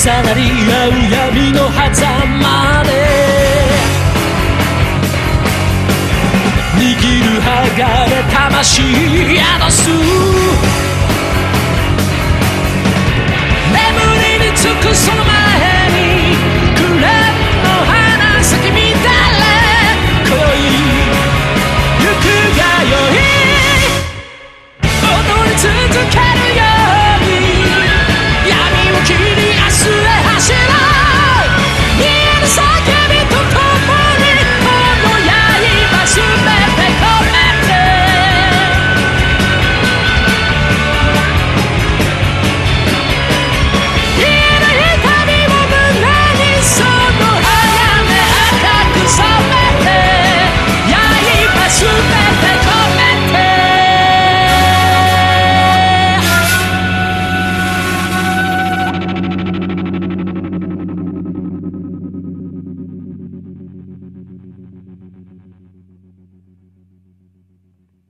重なり合う闇の狭間で握る鋼魂宿す。